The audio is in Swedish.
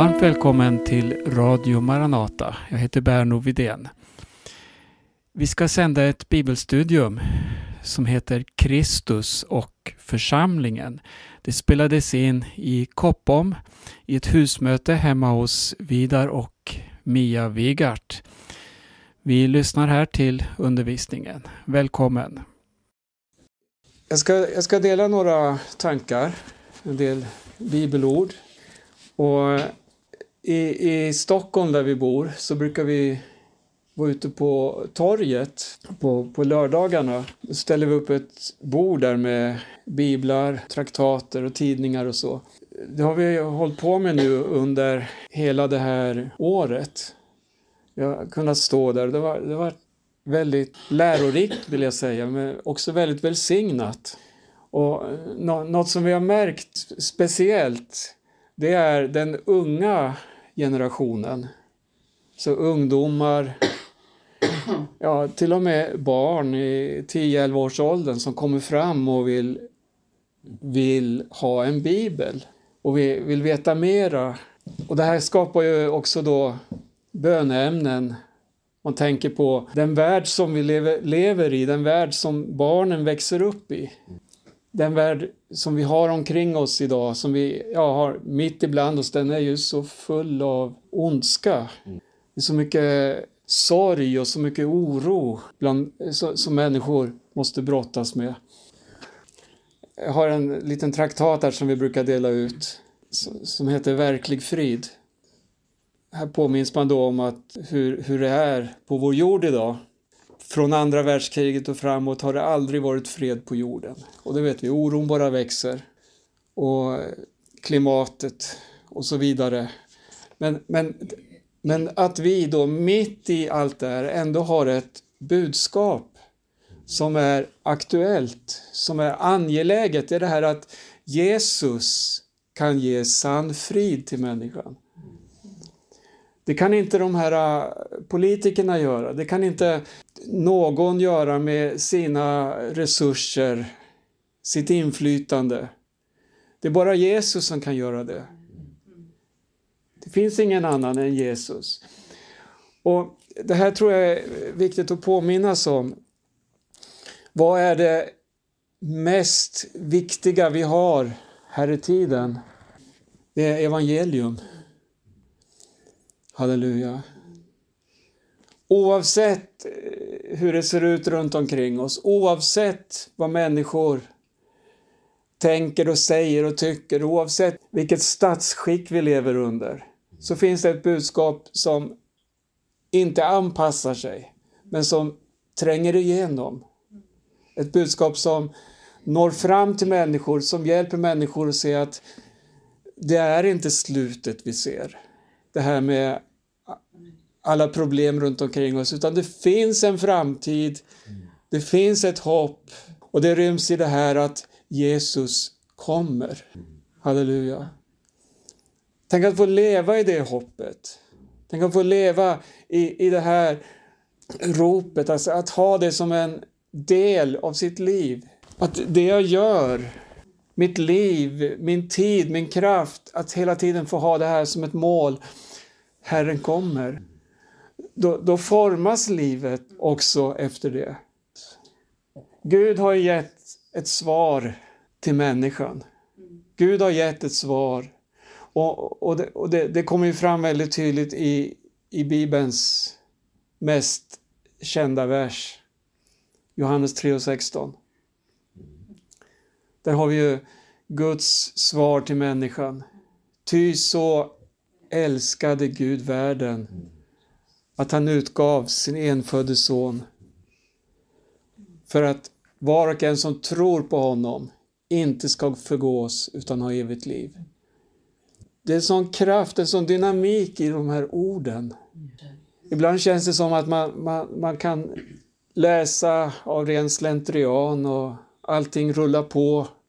Varmt välkommen till Radio Maranata. Jag heter Berno Vidén. Vi ska sända ett bibelstudium som heter Kristus och församlingen. Det spelades in i Koppom i ett husmöte hemma hos Vidar och Mia Wigart. Vi lyssnar här till undervisningen. Välkommen! Jag ska, jag ska dela några tankar, en del bibelord. Och i, I Stockholm där vi bor så brukar vi vara ute på torget på, på lördagarna. Då ställer vi upp ett bord där med biblar, traktater och tidningar och så. Det har vi hållit på med nu under hela det här året. Vi har kunnat stå där. Det var, det var väldigt lärorikt vill jag säga, men också väldigt välsignat. Och något som vi har märkt speciellt, det är den unga generationen. Så ungdomar, ja till och med barn i 10-11 års åldern som kommer fram och vill, vill ha en bibel och vill, vill veta mera. Och det här skapar ju också då böneämnen. Man tänker på den värld som vi lever, lever i, den värld som barnen växer upp i. Den värld som vi har omkring oss idag, som vi ja, har mitt ibland oss, den är ju så full av ondska. Det är så mycket sorg och så mycket oro bland, så, som människor måste brottas med. Jag har en liten traktat här som vi brukar dela ut som heter Verklig frid. Här påminns man då om att hur, hur det är på vår jord idag. Från andra världskriget och framåt har det aldrig varit fred på jorden. Och det vet vi, oron bara växer. Och klimatet och så vidare. Men, men, men att vi då mitt i allt det här ändå har ett budskap som är aktuellt, som är angeläget. Det är det här att Jesus kan ge sann frid till människan. Det kan inte de här politikerna göra. Det kan inte någon göra med sina resurser, sitt inflytande. Det är bara Jesus som kan göra det. Det finns ingen annan än Jesus. Och Det här tror jag är viktigt att påminnas om. Vad är det mest viktiga vi har här i tiden? Det är evangelium. Halleluja. Oavsett eh, hur det ser ut runt omkring oss, oavsett vad människor tänker och säger och tycker, oavsett vilket statsskick vi lever under, så finns det ett budskap som inte anpassar sig, men som tränger igenom. Ett budskap som når fram till människor, som hjälper människor att se att det är inte slutet vi ser. Det här med alla problem runt omkring oss, utan det finns en framtid, det finns ett hopp och det ryms i det här att Jesus kommer. Halleluja. Tänk att få leva i det hoppet. Tänk att få leva i, i det här ropet, alltså att ha det som en del av sitt liv. Att det jag gör, mitt liv, min tid, min kraft, att hela tiden få ha det här som ett mål. Herren kommer då, då formas livet också efter det. Gud har gett ett svar till människan. Gud har gett ett svar. Och, och, det, och det, det kommer ju fram väldigt tydligt i, i Bibelns mest kända vers. Johannes 3.16. Där har vi ju Guds svar till människan. Ty så älskade Gud världen att han utgav sin enfödde son för att var och en som tror på honom inte ska förgås utan ha evigt liv. Det är en sån kraft, en sån dynamik i de här orden. Ibland känns det som att man, man, man kan läsa av ren slentrian och allting rullar på